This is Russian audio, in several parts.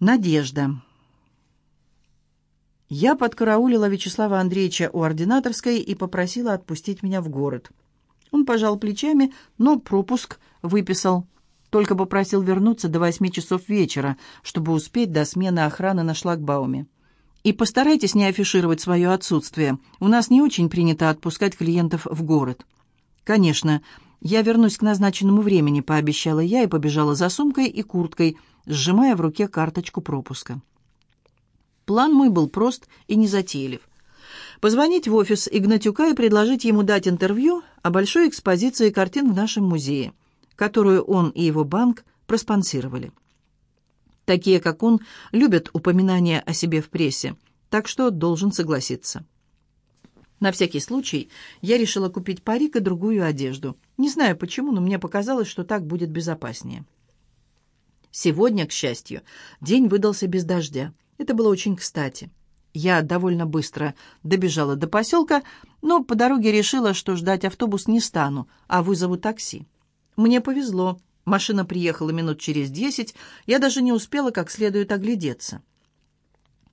Надежда. Я подкараулила Вячеслава Андреевича у ординаторской и попросила отпустить меня в город. Он пожал плечами, но пропуск выписал. Только попросил вернуться до восьми часов вечера, чтобы успеть до смены охраны на шлагбауме. И постарайтесь не афишировать свое отсутствие. У нас не очень принято отпускать клиентов в город. Конечно, я вернусь к назначенному времени, пообещала я и побежала за сумкой и курткой – сжимая в руке карточку пропуска. План мой был прост и незатейлив. Позвонить в офис Игнатюка и предложить ему дать интервью о большой экспозиции картин в нашем музее, которую он и его банк проспонсировали. Такие, как он, любят упоминания о себе в прессе, так что должен согласиться. На всякий случай я решила купить парик и другую одежду. Не знаю почему, но мне показалось, что так будет безопаснее. Сегодня, к счастью, день выдался без дождя. Это было очень кстати. Я довольно быстро добежала до поселка, но по дороге решила, что ждать автобус не стану, а вызову такси. Мне повезло. Машина приехала минут через десять, я даже не успела как следует оглядеться.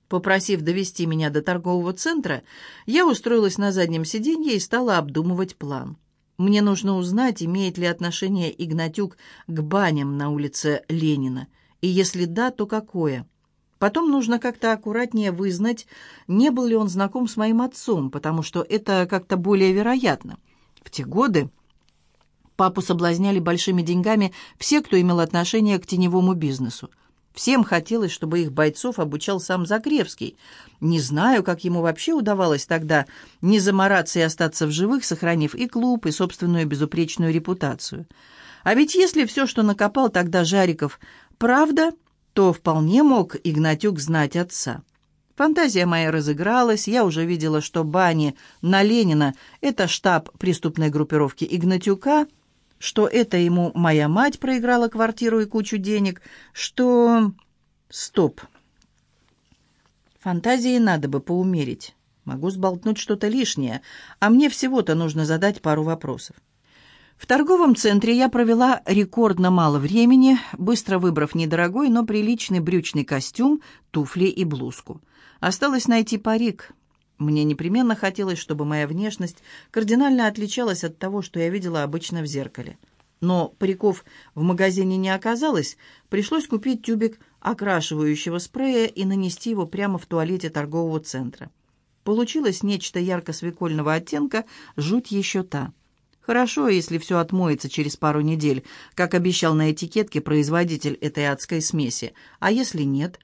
Попросив довести меня до торгового центра, я устроилась на заднем сиденье и стала обдумывать план. Мне нужно узнать, имеет ли отношение Игнатюк к баням на улице Ленина, и если да, то какое. Потом нужно как-то аккуратнее вызнать, не был ли он знаком с моим отцом, потому что это как-то более вероятно. В те годы папу соблазняли большими деньгами все, кто имел отношение к теневому бизнесу. Всем хотелось, чтобы их бойцов обучал сам Закревский. Не знаю, как ему вообще удавалось тогда не замораться и остаться в живых, сохранив и клуб, и собственную безупречную репутацию. А ведь если все, что накопал тогда Жариков, правда, то вполне мог Игнатюк знать отца. Фантазия моя разыгралась, я уже видела, что бани на Ленина — это штаб преступной группировки Игнатюка — что это ему моя мать проиграла квартиру и кучу денег, что... Стоп. Фантазии надо бы поумерить. Могу сболтнуть что-то лишнее, а мне всего-то нужно задать пару вопросов. В торговом центре я провела рекордно мало времени, быстро выбрав недорогой, но приличный брючный костюм, туфли и блузку. Осталось найти парик — мне непременно хотелось, чтобы моя внешность кардинально отличалась от того, что я видела обычно в зеркале. Но париков в магазине не оказалось, пришлось купить тюбик окрашивающего спрея и нанести его прямо в туалете торгового центра. Получилось нечто ярко-свекольного оттенка, жуть еще та. Хорошо, если все отмоется через пару недель, как обещал на этикетке производитель этой адской смеси. А если нет?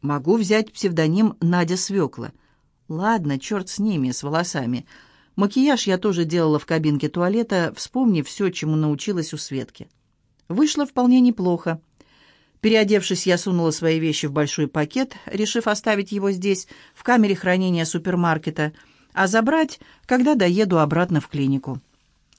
Могу взять псевдоним Надя Свекла — Ладно, черт с ними, с волосами. Макияж я тоже делала в кабинке туалета, вспомнив все, чему научилась у Светки. Вышло вполне неплохо. Переодевшись, я сунула свои вещи в большой пакет, решив оставить его здесь, в камере хранения супермаркета, а забрать, когда доеду обратно в клинику.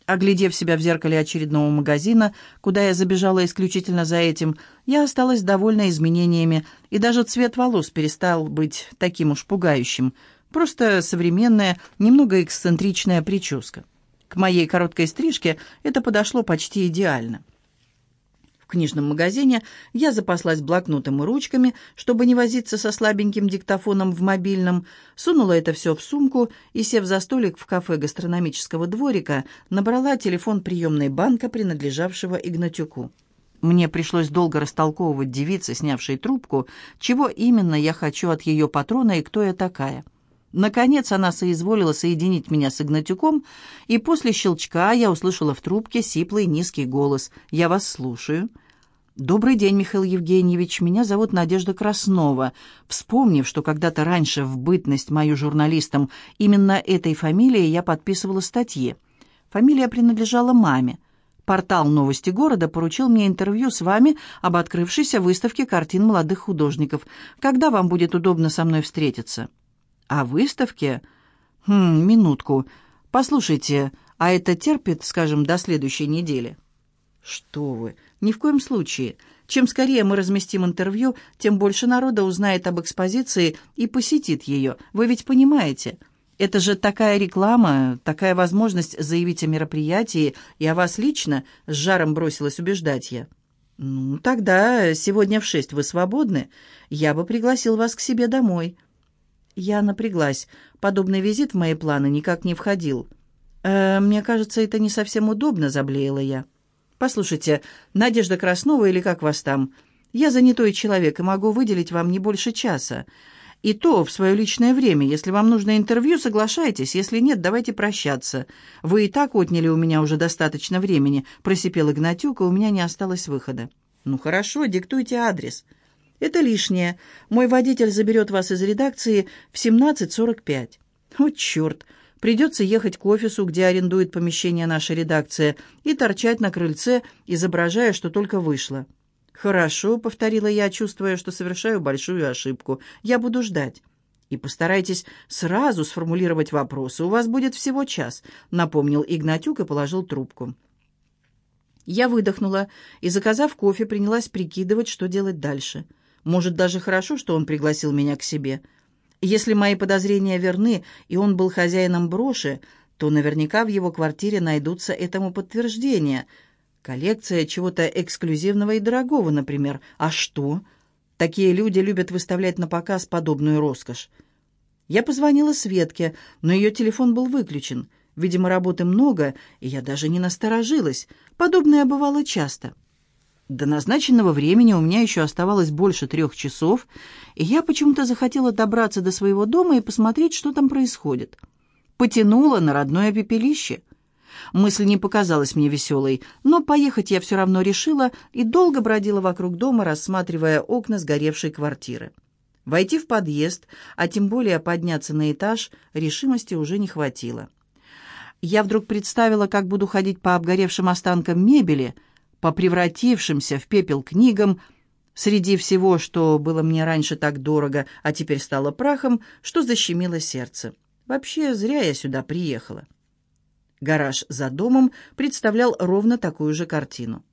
Оглядев себя в зеркале очередного магазина, куда я забежала исключительно за этим, я осталась довольна изменениями, и даже цвет волос перестал быть таким уж пугающим – Просто современная, немного эксцентричная прическа. К моей короткой стрижке это подошло почти идеально. В книжном магазине я запаслась блокнотом и ручками, чтобы не возиться со слабеньким диктофоном в мобильном, сунула это все в сумку и, сев за столик в кафе гастрономического дворика, набрала телефон приемной банка, принадлежавшего Игнатюку. Мне пришлось долго растолковывать девице, снявшей трубку, чего именно я хочу от ее патрона и кто я такая — Наконец она соизволила соединить меня с Игнатюком, и после щелчка я услышала в трубке сиплый низкий голос. «Я вас слушаю». «Добрый день, Михаил Евгеньевич. Меня зовут Надежда Краснова». Вспомнив, что когда-то раньше в бытность мою журналистом именно этой фамилией я подписывала статьи. Фамилия принадлежала маме. Портал «Новости города» поручил мне интервью с вами об открывшейся выставке картин молодых художников. Когда вам будет удобно со мной встретиться?» О выставке? Хм, минутку. Послушайте, а это терпит, скажем, до следующей недели? Что вы? Ни в коем случае. Чем скорее мы разместим интервью, тем больше народа узнает об экспозиции и посетит ее. Вы ведь понимаете? Это же такая реклама, такая возможность заявить о мероприятии и о вас лично, с жаром бросилась убеждать я. «Ну, тогда сегодня в шесть вы свободны. Я бы пригласил вас к себе домой». Я напряглась. Подобный визит в мои планы никак не входил. «Э, «Мне кажется, это не совсем удобно», — заблеяла я. «Послушайте, Надежда Краснова или как вас там? Я занятой человек и могу выделить вам не больше часа. И то в свое личное время. Если вам нужно интервью, соглашайтесь. Если нет, давайте прощаться. Вы и так отняли у меня уже достаточно времени», — просипел Игнатюк, и у меня не осталось выхода. «Ну хорошо, диктуйте адрес». «Это лишнее. Мой водитель заберет вас из редакции в 17.45». «О, черт! Придется ехать к офису, где арендует помещение наша редакция, и торчать на крыльце, изображая, что только вышло». «Хорошо», — повторила я, чувствуя, что совершаю большую ошибку. «Я буду ждать». «И постарайтесь сразу сформулировать вопросы. У вас будет всего час», — напомнил Игнатюк и положил трубку. Я выдохнула и, заказав кофе, принялась прикидывать, что делать дальше. Может, даже хорошо, что он пригласил меня к себе. Если мои подозрения верны, и он был хозяином броши, то наверняка в его квартире найдутся этому подтверждения — Коллекция чего-то эксклюзивного и дорогого, например. А что? Такие люди любят выставлять на показ подобную роскошь. Я позвонила Светке, но ее телефон был выключен. Видимо, работы много, и я даже не насторожилась. Подобное бывало часто. До назначенного времени у меня еще оставалось больше трех часов, и я почему-то захотела добраться до своего дома и посмотреть, что там происходит. Потянула на родное пепелище. Мысль не показалась мне веселой, но поехать я все равно решила и долго бродила вокруг дома, рассматривая окна сгоревшей квартиры. Войти в подъезд, а тем более подняться на этаж, решимости уже не хватило. Я вдруг представила, как буду ходить по обгоревшим останкам мебели, по превратившимся в пепел книгам, среди всего, что было мне раньше так дорого, а теперь стало прахом, что защемило сердце. Вообще, зря я сюда приехала. Гараж за домом представлял ровно такую же картину.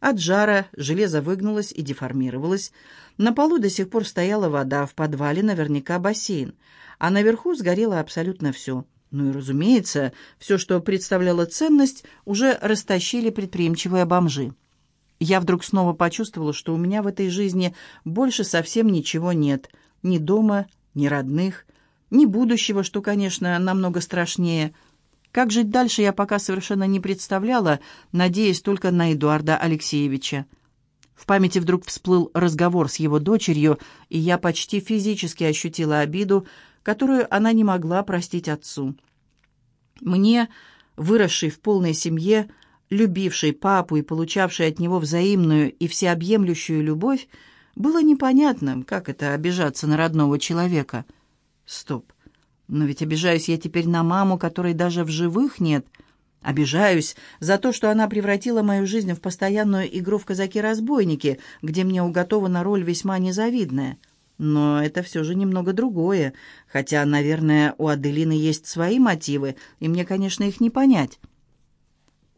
От жара железо выгнулось и деформировалось. На полу до сих пор стояла вода, в подвале наверняка бассейн, а наверху сгорело абсолютно все. Ну и, разумеется, все, что представляло ценность, уже растащили предприимчивые бомжи. Я вдруг снова почувствовала, что у меня в этой жизни больше совсем ничего нет. Ни дома, ни родных, ни будущего, что, конечно, намного страшнее – как жить дальше, я пока совершенно не представляла, надеясь только на Эдуарда Алексеевича. В памяти вдруг всплыл разговор с его дочерью, и я почти физически ощутила обиду, которую она не могла простить отцу. Мне, выросшей в полной семье, любившей папу и получавшей от него взаимную и всеобъемлющую любовь, было непонятным, как это обижаться на родного человека. Стоп. Но ведь обижаюсь я теперь на маму, которой даже в живых нет. Обижаюсь за то, что она превратила мою жизнь в постоянную игру в казаки-разбойники, где мне уготована роль весьма незавидная. Но это все же немного другое, хотя, наверное, у Аделины есть свои мотивы, и мне, конечно, их не понять.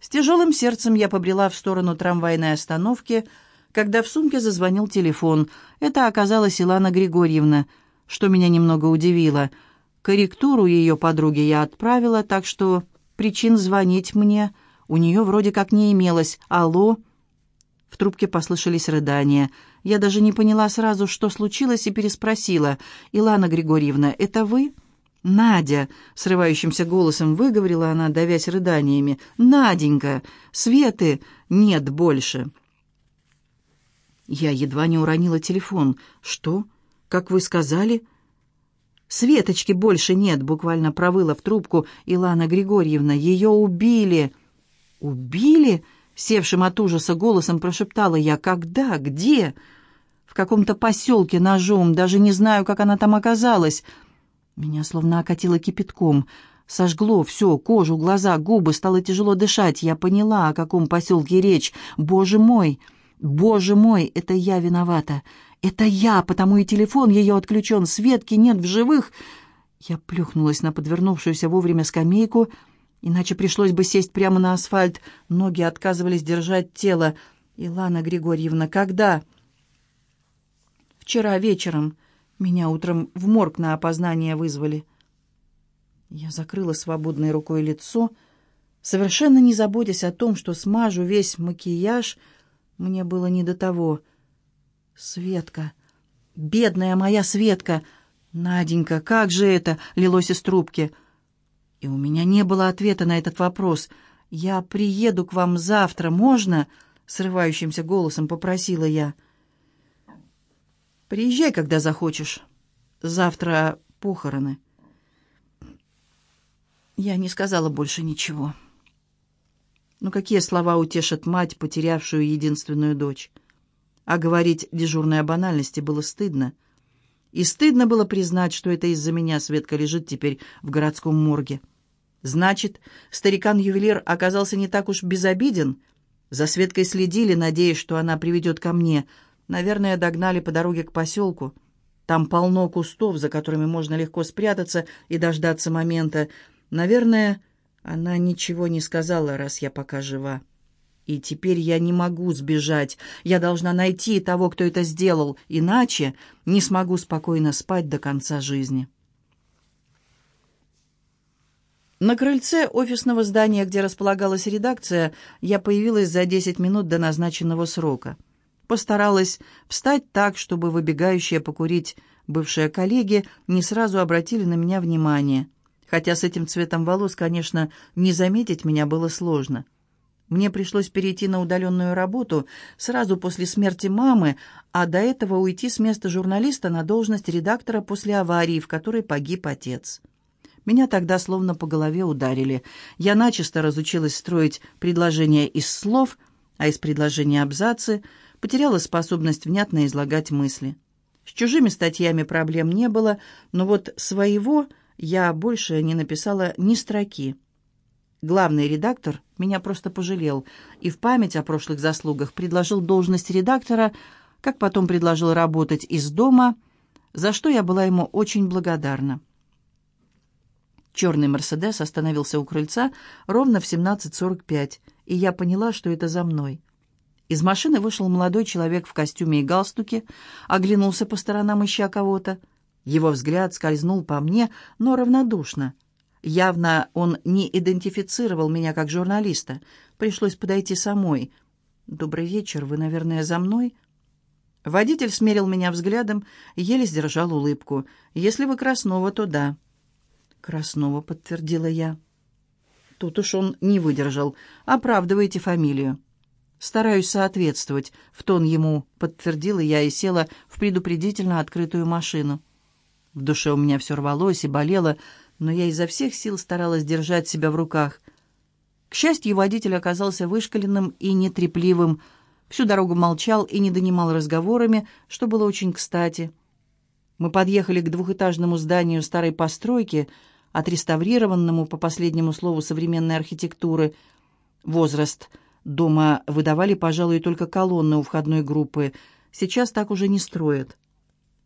С тяжелым сердцем я побрела в сторону трамвайной остановки, когда в сумке зазвонил телефон. Это оказалась Илана Григорьевна, что меня немного удивило — Корректуру ее подруги я отправила, так что причин звонить мне у нее вроде как не имелось. «Алло?» В трубке послышались рыдания. Я даже не поняла сразу, что случилось, и переспросила. «Илана Григорьевна, это вы?» «Надя!» — срывающимся голосом выговорила она, давясь рыданиями. «Наденька! Светы нет больше!» Я едва не уронила телефон. «Что? Как вы сказали?» Светочки больше нет», — буквально провыла в трубку Илана Григорьевна. «Ее убили». «Убили?» — севшим от ужаса голосом прошептала я. «Когда? Где?» «В каком-то поселке ножом. Даже не знаю, как она там оказалась». Меня словно окатило кипятком. Сожгло все, кожу, глаза, губы, стало тяжело дышать. Я поняла, о каком поселке речь. «Боже мой! Боже мой! Это я виновата!» «Это я, потому и телефон ее отключен, Светки нет в живых!» Я плюхнулась на подвернувшуюся вовремя скамейку, иначе пришлось бы сесть прямо на асфальт. Ноги отказывались держать тело. «Илана Григорьевна, когда?» «Вчера вечером. Меня утром в морг на опознание вызвали». Я закрыла свободной рукой лицо, совершенно не заботясь о том, что смажу весь макияж, Мне было не до того. Светка, бедная моя Светка! Наденька, как же это? Лилось из трубки. И у меня не было ответа на этот вопрос. «Я приеду к вам завтра, можно?» Срывающимся голосом попросила я. «Приезжай, когда захочешь. Завтра похороны». Я не сказала больше ничего. Ну какие слова утешат мать, потерявшую единственную дочь? А говорить дежурной о банальности было стыдно. И стыдно было признать, что это из-за меня Светка лежит теперь в городском морге. Значит, старикан-ювелир оказался не так уж безобиден. За Светкой следили, надеясь, что она приведет ко мне. Наверное, догнали по дороге к поселку. Там полно кустов, за которыми можно легко спрятаться и дождаться момента, Наверное, она ничего не сказала, раз я пока жива. И теперь я не могу сбежать. Я должна найти того, кто это сделал, иначе не смогу спокойно спать до конца жизни. На крыльце офисного здания, где располагалась редакция, я появилась за 10 минут до назначенного срока. Постаралась встать так, чтобы выбегающие покурить бывшие коллеги не сразу обратили на меня внимание. Хотя с этим цветом волос, конечно, не заметить меня было сложно. Мне пришлось перейти на удаленную работу сразу после смерти мамы, а до этого уйти с места журналиста на должность редактора после аварии, в которой погиб отец. Меня тогда словно по голове ударили. Я начисто разучилась строить предложения из слов, а из предложения абзацы, потеряла способность внятно излагать мысли. С чужими статьями проблем не было, но вот своего я больше не написала ни строки. Главный редактор меня просто пожалел и в память о прошлых заслугах предложил должность редактора, как потом предложил работать из дома, за что я была ему очень благодарна. Черный «Мерседес» остановился у крыльца ровно в 17.45, и я поняла, что это за мной. Из машины вышел молодой человек в костюме и галстуке, оглянулся по сторонам, ища кого-то. Его взгляд скользнул по мне, но равнодушно. Явно он не идентифицировал меня как журналиста. Пришлось подойти самой. «Добрый вечер, вы, наверное, за мной?» Водитель смерил меня взглядом, еле сдержал улыбку. «Если вы Краснова, то да». «Краснова», — подтвердила я. Тут уж он не выдержал. «Оправдывайте фамилию». «Стараюсь соответствовать», — в тон ему подтвердила я и села в предупредительно открытую машину. В душе у меня все рвалось и болело, но я изо всех сил старалась держать себя в руках. К счастью, водитель оказался вышкаленным и нетрепливым. Всю дорогу молчал и не донимал разговорами, что было очень кстати. Мы подъехали к двухэтажному зданию старой постройки, отреставрированному, по последнему слову, современной архитектуры. Возраст дома выдавали, пожалуй, только колонны у входной группы. Сейчас так уже не строят.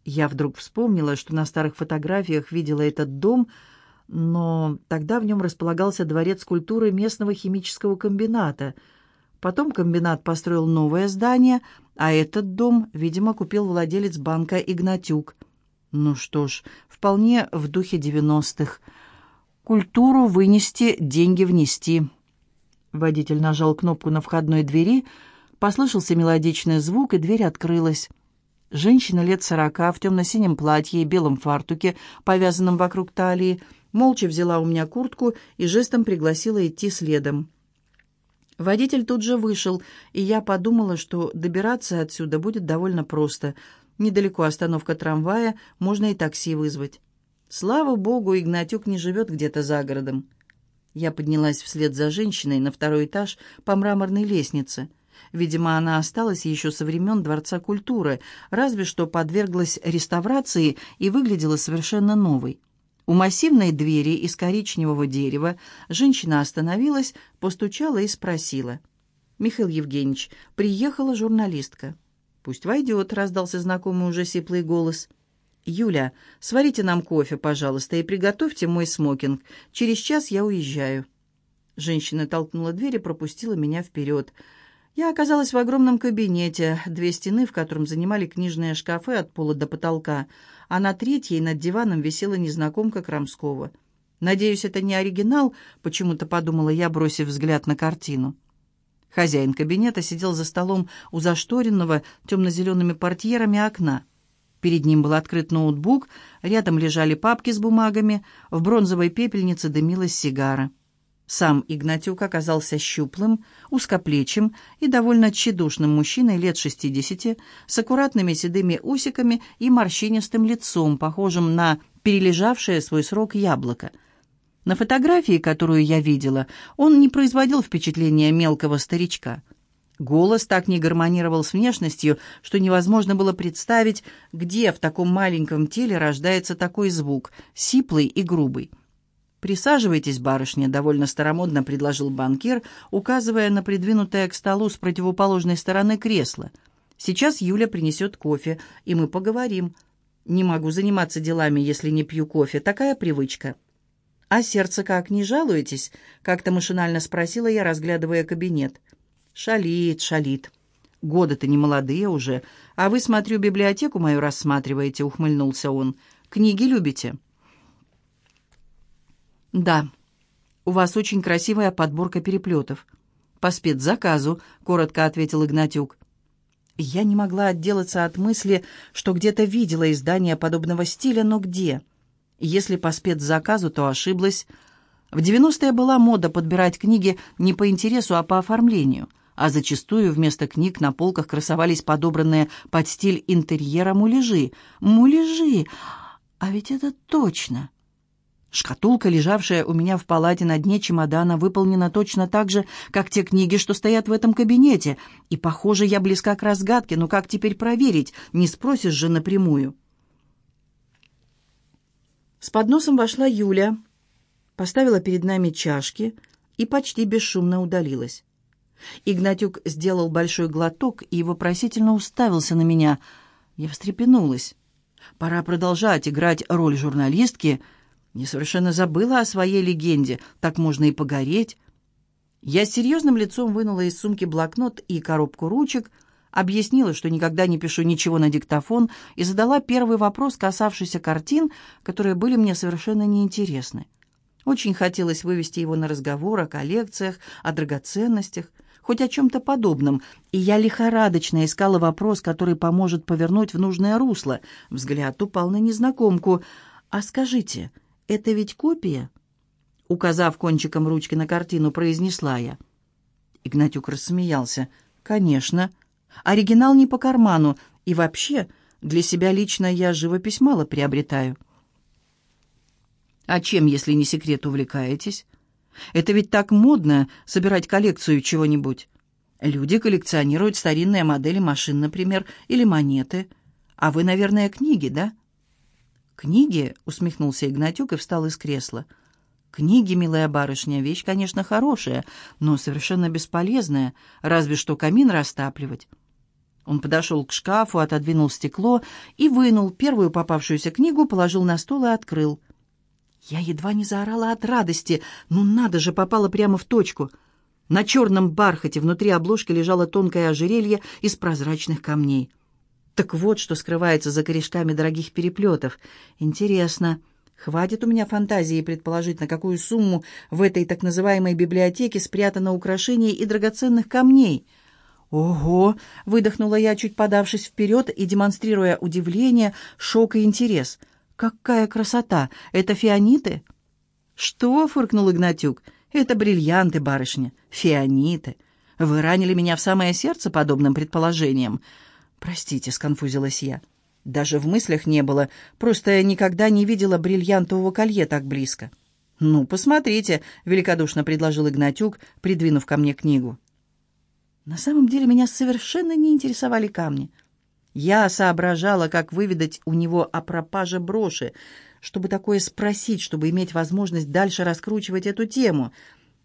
Я вдруг вспомнила, что на старых фотографиях видела этот дом, но тогда в нем располагался дворец культуры местного химического комбината. Потом комбинат построил новое здание, а этот дом, видимо, купил владелец банка Игнатюк. Ну что ж, вполне в духе девяностых. Культуру вынести, деньги внести. Водитель нажал кнопку на входной двери, послышался мелодичный звук, и дверь открылась. Женщина лет сорока в темно-синем платье и белом фартуке, повязанном вокруг талии, молча взяла у меня куртку и жестом пригласила идти следом. Водитель тут же вышел, и я подумала, что добираться отсюда будет довольно просто. Недалеко остановка трамвая, можно и такси вызвать. Слава богу, Игнатюк не живет где-то за городом. Я поднялась вслед за женщиной на второй этаж по мраморной лестнице — Видимо, она осталась еще со времен Дворца культуры, разве что подверглась реставрации и выглядела совершенно новой. У массивной двери из коричневого дерева женщина остановилась, постучала и спросила. «Михаил Евгеньевич, приехала журналистка». «Пусть войдет», — раздался знакомый уже сиплый голос. «Юля, сварите нам кофе, пожалуйста, и приготовьте мой смокинг. Через час я уезжаю». Женщина толкнула дверь и пропустила меня вперед. Я оказалась в огромном кабинете, две стены, в котором занимали книжные шкафы от пола до потолка, а на третьей над диваном висела незнакомка Крамского. «Надеюсь, это не оригинал», — почему-то подумала я, бросив взгляд на картину. Хозяин кабинета сидел за столом у зашторенного темно-зелеными портьерами окна. Перед ним был открыт ноутбук, рядом лежали папки с бумагами, в бронзовой пепельнице дымилась сигара. Сам Игнатюк оказался щуплым, узкоплечим и довольно тщедушным мужчиной лет шестидесяти, с аккуратными седыми усиками и морщинистым лицом, похожим на перележавшее свой срок яблоко. На фотографии, которую я видела, он не производил впечатления мелкого старичка. Голос так не гармонировал с внешностью, что невозможно было представить, где в таком маленьком теле рождается такой звук, сиплый и грубый. «Присаживайтесь, барышня», — довольно старомодно предложил банкир, указывая на придвинутое к столу с противоположной стороны кресло. «Сейчас Юля принесет кофе, и мы поговорим. Не могу заниматься делами, если не пью кофе. Такая привычка». «А сердце как, не жалуетесь?» — как-то машинально спросила я, разглядывая кабинет. «Шалит, шалит. Годы-то не молодые уже. А вы, смотрю, библиотеку мою рассматриваете», — ухмыльнулся он. «Книги любите?» «Да. У вас очень красивая подборка переплетов». «По спецзаказу», — коротко ответил Игнатюк. Я не могла отделаться от мысли, что где-то видела издание подобного стиля, но где? Если по спецзаказу, то ошиблась. В 90-е была мода подбирать книги не по интересу, а по оформлению — а зачастую вместо книг на полках красовались подобранные под стиль интерьера муляжи. Муляжи! А ведь это точно! Шкатулка, лежавшая у меня в палате на дне чемодана, выполнена точно так же, как те книги, что стоят в этом кабинете. И, похоже, я близка к разгадке, но как теперь проверить? Не спросишь же напрямую. С подносом вошла Юля, поставила перед нами чашки и почти бесшумно удалилась. Игнатюк сделал большой глоток и вопросительно уставился на меня. Я встрепенулась. Пора продолжать играть роль журналистки. Не совершенно забыла о своей легенде. Так можно и погореть. Я с серьезным лицом вынула из сумки блокнот и коробку ручек, объяснила, что никогда не пишу ничего на диктофон, и задала первый вопрос, касавшийся картин, которые были мне совершенно неинтересны. Очень хотелось вывести его на разговор о коллекциях, о драгоценностях, хоть о чем-то подобном, и я лихорадочно искала вопрос, который поможет повернуть в нужное русло. Взгляд упал на незнакомку. «А скажите, это ведь копия?» Указав кончиком ручки на картину, произнесла я. Игнатюк рассмеялся. «Конечно. Оригинал не по карману. И вообще, для себя лично я живопись мало приобретаю». «А чем, если не секрет, увлекаетесь?» Это ведь так модно собирать коллекцию чего-нибудь. Люди коллекционируют старинные модели машин, например, или монеты. А вы, наверное, книги, да? Книги, усмехнулся Игнатюк и встал из кресла. Книги, милая барышня, вещь, конечно, хорошая, но совершенно бесполезная, разве что камин растапливать. Он подошел к шкафу, отодвинул стекло и вынул первую попавшуюся книгу, положил на стол и открыл. Я едва не заорала от радости. Ну надо же, попала прямо в точку. На черном бархате внутри обложки лежало тонкое ожерелье из прозрачных камней. Так вот, что скрывается за корешками дорогих переплетов. Интересно, хватит у меня фантазии предположить, на какую сумму в этой так называемой библиотеке спрятано украшений и драгоценных камней — «Ого!» — выдохнула я, чуть подавшись вперед и демонстрируя удивление, шок и интерес. «Какая красота! Это фианиты?» «Что?» — фыркнул Игнатюк. «Это бриллианты, барышня. Фианиты. Вы ранили меня в самое сердце подобным предположением». «Простите», — сконфузилась я. «Даже в мыслях не было. Просто я никогда не видела бриллиантового колье так близко». «Ну, посмотрите», — великодушно предложил Игнатюк, придвинув ко мне книгу. На самом деле меня совершенно не интересовали камни. Я соображала, как выведать у него о пропаже броши, чтобы такое спросить, чтобы иметь возможность дальше раскручивать эту тему.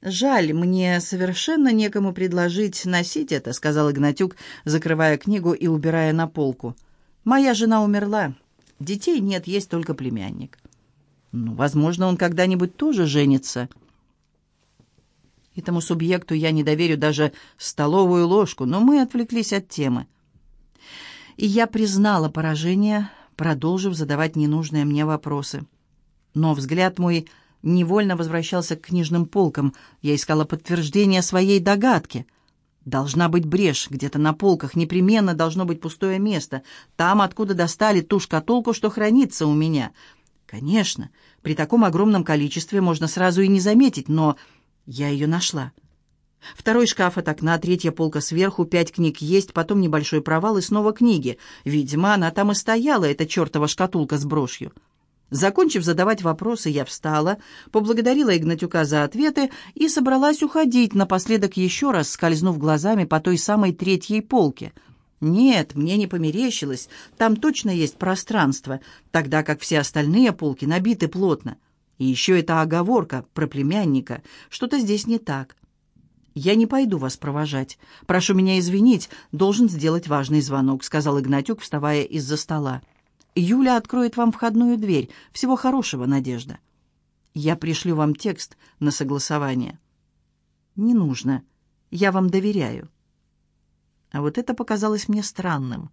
«Жаль, мне совершенно некому предложить носить это», — сказал Игнатюк, закрывая книгу и убирая на полку. «Моя жена умерла. Детей нет, есть только племянник». «Ну, возможно, он когда-нибудь тоже женится». Этому субъекту я не доверю даже столовую ложку, но мы отвлеклись от темы. И я признала поражение, продолжив задавать ненужные мне вопросы. Но взгляд мой невольно возвращался к книжным полкам. Я искала подтверждение своей догадки. Должна быть брешь, где-то на полках, непременно должно быть пустое место. Там, откуда достали ту шкатулку, что хранится у меня. Конечно, при таком огромном количестве можно сразу и не заметить, но я ее нашла. Второй шкаф от окна, третья полка сверху, пять книг есть, потом небольшой провал и снова книги. Видимо, она там и стояла, эта чертова шкатулка с брошью. Закончив задавать вопросы, я встала, поблагодарила Игнатюка за ответы и собралась уходить, напоследок еще раз скользнув глазами по той самой третьей полке. Нет, мне не померещилось, там точно есть пространство, тогда как все остальные полки набиты плотно. И еще эта оговорка про племянника, что-то здесь не так. «Я не пойду вас провожать. Прошу меня извинить, должен сделать важный звонок», — сказал Игнатюк, вставая из-за стола. Юля откроет вам входную дверь. Всего хорошего, Надежда. Я пришлю вам текст на согласование. Не нужно. Я вам доверяю. А вот это показалось мне странным.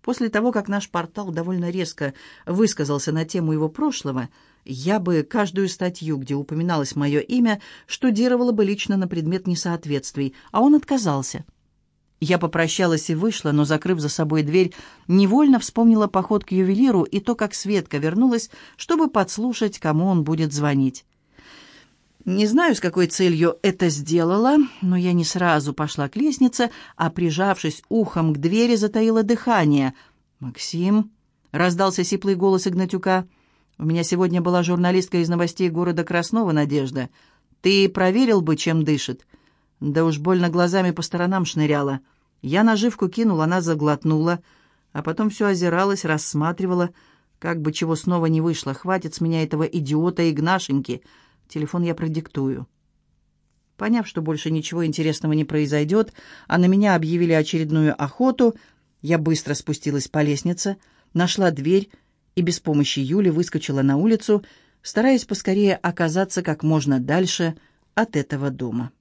После того, как наш портал довольно резко высказался на тему его прошлого, я бы каждую статью, где упоминалось мое имя, штудировала бы лично на предмет несоответствий, а он отказался. Я попрощалась и вышла, но, закрыв за собой дверь, невольно вспомнила поход к ювелиру и то, как Светка вернулась, чтобы подслушать, кому он будет звонить. Не знаю, с какой целью это сделала, но я не сразу пошла к лестнице, а, прижавшись ухом к двери, затаила дыхание. «Максим?» — раздался сиплый голос Игнатюка. «У меня сегодня была журналистка из новостей города Краснова, Надежда. Ты проверил бы, чем дышит?» «Да уж больно глазами по сторонам шныряла». Я наживку кинул, она заглотнула, а потом все озиралась, рассматривала, как бы чего снова не вышло. Хватит с меня этого идиота Игнашеньки. Телефон я продиктую. Поняв, что больше ничего интересного не произойдет, а на меня объявили очередную охоту, я быстро спустилась по лестнице, нашла дверь и без помощи Юли выскочила на улицу, стараясь поскорее оказаться как можно дальше от этого дома.